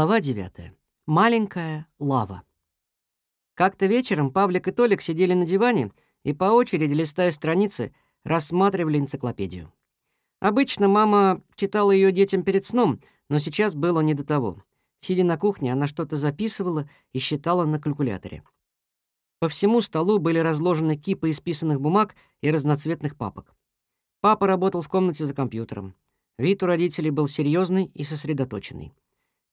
Глава 9. Маленькая лава. Как-то вечером Павлик и Толик сидели на диване и по очереди, листая страницы, рассматривали энциклопедию. Обычно мама читала ее детям перед сном, но сейчас было не до того. Сидя на кухне, она что-то записывала и считала на калькуляторе. По всему столу были разложены кипы исписанных бумаг и разноцветных папок. Папа работал в комнате за компьютером. Вид у родителей был серьезный и сосредоточенный.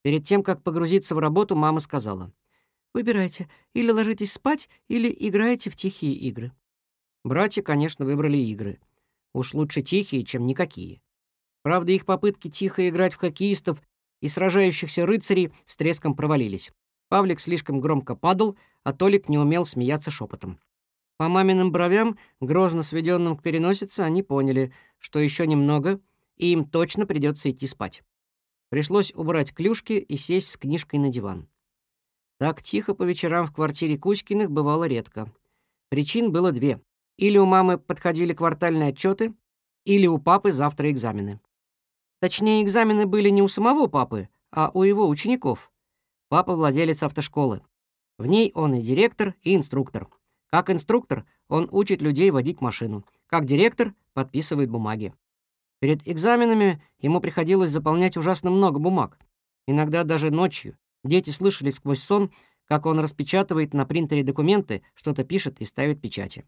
Перед тем, как погрузиться в работу, мама сказала, «Выбирайте, или ложитесь спать, или играете в тихие игры». Братья, конечно, выбрали игры. Уж лучше тихие, чем никакие. Правда, их попытки тихо играть в хоккеистов и сражающихся рыцарей с треском провалились. Павлик слишком громко падал, а Толик не умел смеяться шепотом. По маминым бровям, грозно сведенным к переносице, они поняли, что еще немного, и им точно придется идти спать. Пришлось убрать клюшки и сесть с книжкой на диван. Так тихо по вечерам в квартире Кузькиных бывало редко. Причин было две. Или у мамы подходили квартальные отчеты, или у папы завтра экзамены. Точнее, экзамены были не у самого папы, а у его учеников. Папа владелец автошколы. В ней он и директор, и инструктор. Как инструктор он учит людей водить машину. Как директор подписывает бумаги. Перед экзаменами ему приходилось заполнять ужасно много бумаг. Иногда даже ночью дети слышали сквозь сон, как он распечатывает на принтере документы, что-то пишет и ставит печати.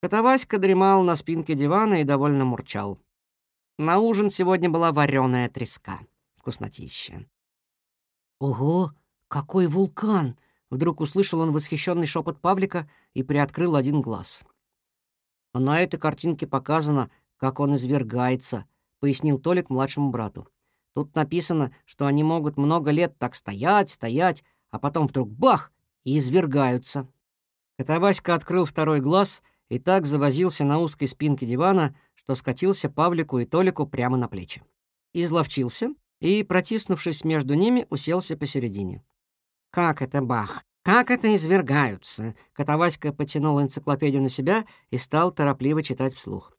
Котоваська дремал на спинке дивана и довольно мурчал. На ужин сегодня была вареная треска. Вкуснотища. «Ого, какой вулкан!» Вдруг услышал он восхищенный шепот Павлика и приоткрыл один глаз. А на этой картинке показано, как он извергается», — пояснил Толик младшему брату. «Тут написано, что они могут много лет так стоять, стоять, а потом вдруг бах — и извергаются». Котоваська открыл второй глаз и так завозился на узкой спинке дивана, что скатился Павлику и Толику прямо на плечи. Изловчился и, протиснувшись между ними, уселся посередине. «Как это бах? Как это извергаются?» Котоваська потянул энциклопедию на себя и стал торопливо читать вслух.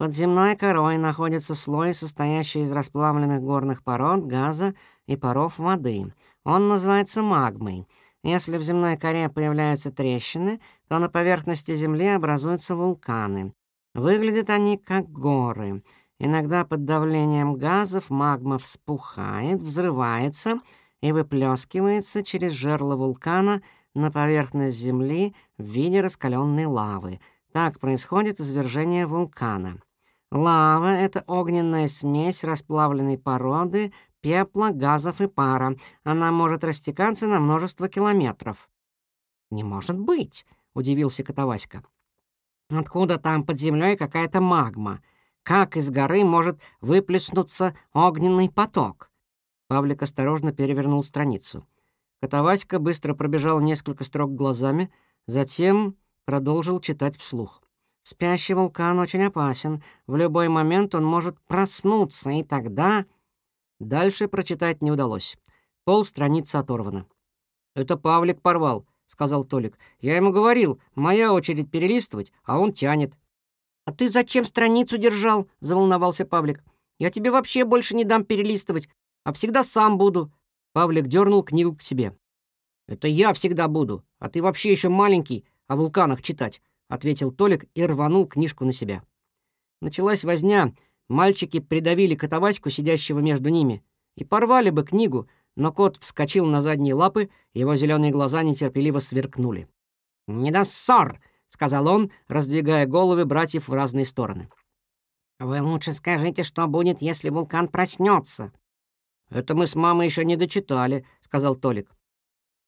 Под земной корой находится слой, состоящий из расплавленных горных пород, газа и паров воды. Он называется магмой. Если в земной коре появляются трещины, то на поверхности Земли образуются вулканы. Выглядят они как горы. Иногда под давлением газов магма вспухает, взрывается и выплескивается через жерло вулкана на поверхность Земли в виде раскаленной лавы. Так происходит извержение вулкана. Лава — это огненная смесь расплавленной породы, пепла, газов и пара. Она может растекаться на множество километров. «Не может быть!» — удивился Котоваська. «Откуда там под землей какая-то магма? Как из горы может выплеснуться огненный поток?» Павлик осторожно перевернул страницу. Котоваська быстро пробежал несколько строк глазами, затем продолжил читать вслух. Спящий вулкан очень опасен. В любой момент он может проснуться, и тогда... Дальше прочитать не удалось. Пол страницы оторвано. «Это Павлик порвал», — сказал Толик. «Я ему говорил, моя очередь перелистывать, а он тянет». «А ты зачем страницу держал?» — заволновался Павлик. «Я тебе вообще больше не дам перелистывать, а всегда сам буду». Павлик дернул книгу к себе. «Это я всегда буду, а ты вообще еще маленький о вулканах читать ответил Толик и рванул книжку на себя. Началась возня, мальчики придавили котоваську, сидящего между ними, и порвали бы книгу, но кот вскочил на задние лапы, его зеленые глаза нетерпеливо сверкнули. «Не до ссор!» — сказал он, раздвигая головы братьев в разные стороны. «Вы лучше скажите, что будет, если вулкан проснется. «Это мы с мамой еще не дочитали», — сказал Толик.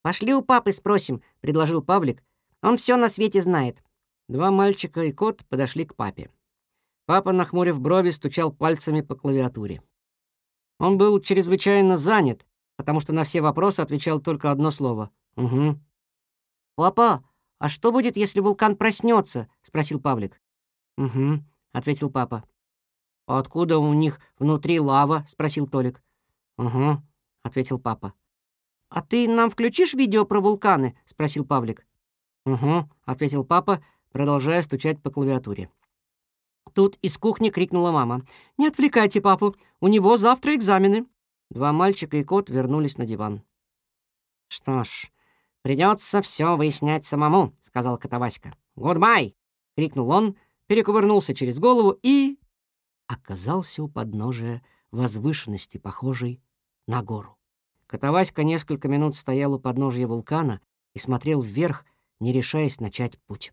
«Пошли у папы спросим», — предложил Павлик. «Он все на свете знает». Два мальчика и кот подошли к папе. Папа, нахмурив брови, стучал пальцами по клавиатуре. Он был чрезвычайно занят, потому что на все вопросы отвечал только одно слово «Угу». «Папа, а что будет, если вулкан проснется? спросил Павлик. «Угу», — ответил папа. «А откуда у них внутри лава?» — спросил Толик. «Угу», — ответил папа. «А ты нам включишь видео про вулканы?» — спросил Павлик. «Угу», — ответил папа продолжая стучать по клавиатуре. Тут из кухни крикнула мама. «Не отвлекайте папу, у него завтра экзамены». Два мальчика и кот вернулись на диван. «Что ж, придется все выяснять самому», — сказал Котоваська. «Goodbye!» — крикнул он, перекувырнулся через голову и... оказался у подножия возвышенности, похожей на гору. Котоваська несколько минут стоял у подножия вулкана и смотрел вверх, не решаясь начать путь.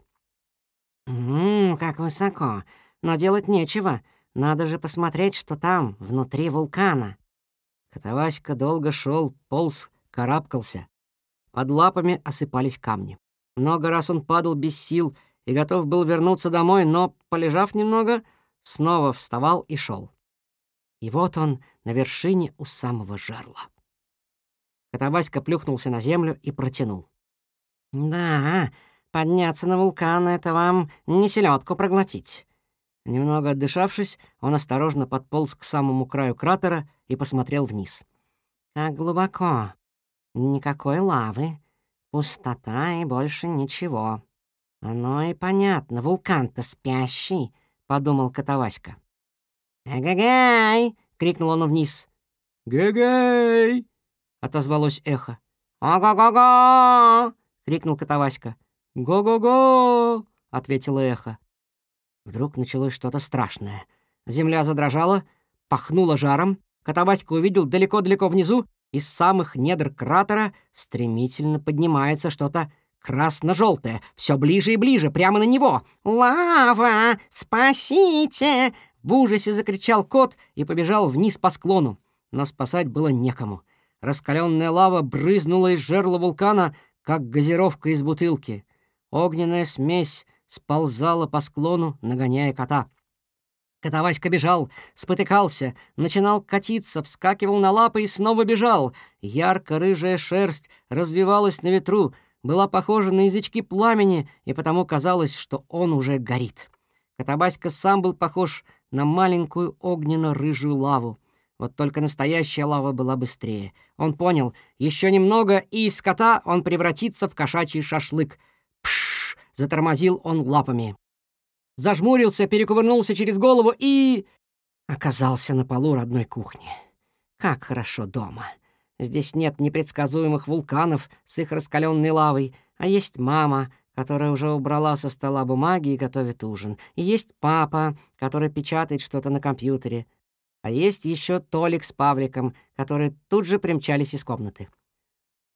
«Ммм, как высоко! Но делать нечего. Надо же посмотреть, что там, внутри вулкана». Котоваська долго шел, полз, карабкался. Под лапами осыпались камни. Много раз он падал без сил и готов был вернуться домой, но, полежав немного, снова вставал и шел. И вот он на вершине у самого жерла. Котоваська плюхнулся на землю и протянул. «Да, подняться на вулкан — это вам не селедку проглотить». Немного отдышавшись, он осторожно подполз к самому краю кратера и посмотрел вниз. «Как глубоко. Никакой лавы. Пустота и больше ничего. Оно и понятно, вулкан-то спящий», — подумал Котоваська. «Эгэгэй!» — крикнул он вниз. «Гэгэй!» — отозвалось эхо. «Ого-го-го!» — крикнул Котоваська. «Го-го-го!» — ответило эхо. Вдруг началось что-то страшное. Земля задрожала, пахнула жаром. Котоваська увидел далеко-далеко внизу, из самых недр кратера стремительно поднимается что-то красно-желтое, все ближе и ближе, прямо на него. «Лава! Спасите!» В ужасе закричал кот и побежал вниз по склону. Но спасать было некому. Раскаленная лава брызнула из жерла вулкана, как газировка из бутылки. Огненная смесь сползала по склону, нагоняя кота. Котоваська бежал, спотыкался, начинал катиться, вскакивал на лапы и снова бежал. Ярко-рыжая шерсть развивалась на ветру, была похожа на язычки пламени, и потому казалось, что он уже горит. Котоваська сам был похож на маленькую огненно-рыжую лаву. Вот только настоящая лава была быстрее. Он понял, еще немного, и из кота он превратится в кошачий шашлык. Затормозил он лапами. Зажмурился, перекувырнулся через голову и... Оказался на полу родной кухни. Как хорошо дома. Здесь нет непредсказуемых вулканов с их раскаленной лавой, а есть мама, которая уже убрала со стола бумаги и готовит ужин. И есть папа, который печатает что-то на компьютере. А есть еще Толик с Павликом, которые тут же примчались из комнаты.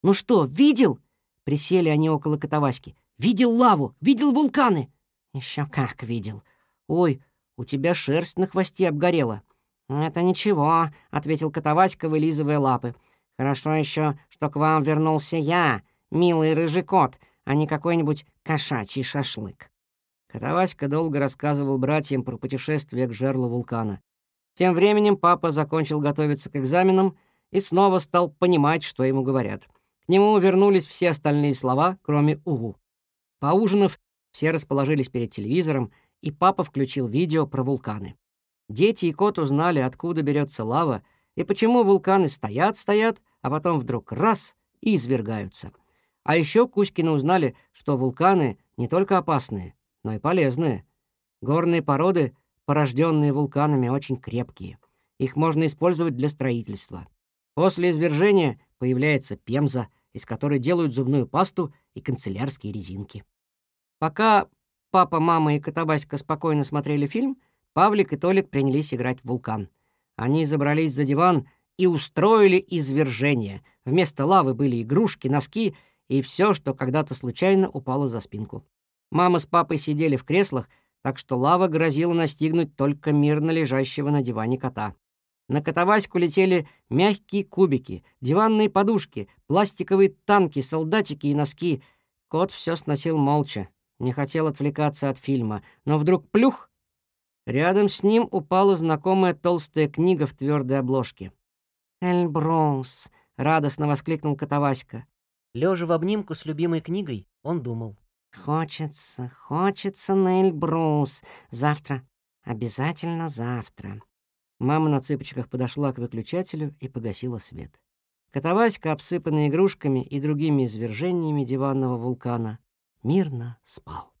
«Ну что, видел?» — присели они около Котоваськи. «Видел лаву? Видел вулканы?» Еще как видел. Ой, у тебя шерсть на хвосте обгорела». «Это ничего», — ответил Котоваська, вылизывая лапы. «Хорошо еще, что к вам вернулся я, милый рыжий кот, а не какой-нибудь кошачий шашлык». Котоваська долго рассказывал братьям про путешествие к жерлу вулкана. Тем временем папа закончил готовиться к экзаменам и снова стал понимать, что ему говорят. К нему вернулись все остальные слова, кроме «угу». Поужинав, все расположились перед телевизором, и папа включил видео про вулканы. Дети и кот узнали, откуда берется лава, и почему вулканы стоят-стоят, а потом вдруг раз — и извергаются. А еще Кузькины узнали, что вулканы не только опасные, но и полезные. Горные породы порожденные вулканами, очень крепкие. Их можно использовать для строительства. После извержения появляется пемза, из которой делают зубную пасту и канцелярские резинки. Пока папа, мама и Котоваська спокойно смотрели фильм, Павлик и Толик принялись играть в вулкан. Они забрались за диван и устроили извержение. Вместо лавы были игрушки, носки и все, что когда-то случайно упало за спинку. Мама с папой сидели в креслах, так что лава грозила настигнуть только мирно лежащего на диване кота. На котоваську летели мягкие кубики, диванные подушки, пластиковые танки, солдатики и носки. Кот все сносил молча, не хотел отвлекаться от фильма, но вдруг плюх! Рядом с ним упала знакомая толстая книга в твердой обложке. «Эльбрус!» — радостно воскликнул Котоваська. Лежа в обнимку с любимой книгой, он думал. Хочется, хочется на Эльбрус. Завтра, обязательно завтра. Мама на цыпочках подошла к выключателю и погасила свет. Котоваська, обсыпанный игрушками и другими извержениями диванного вулкана, мирно спал.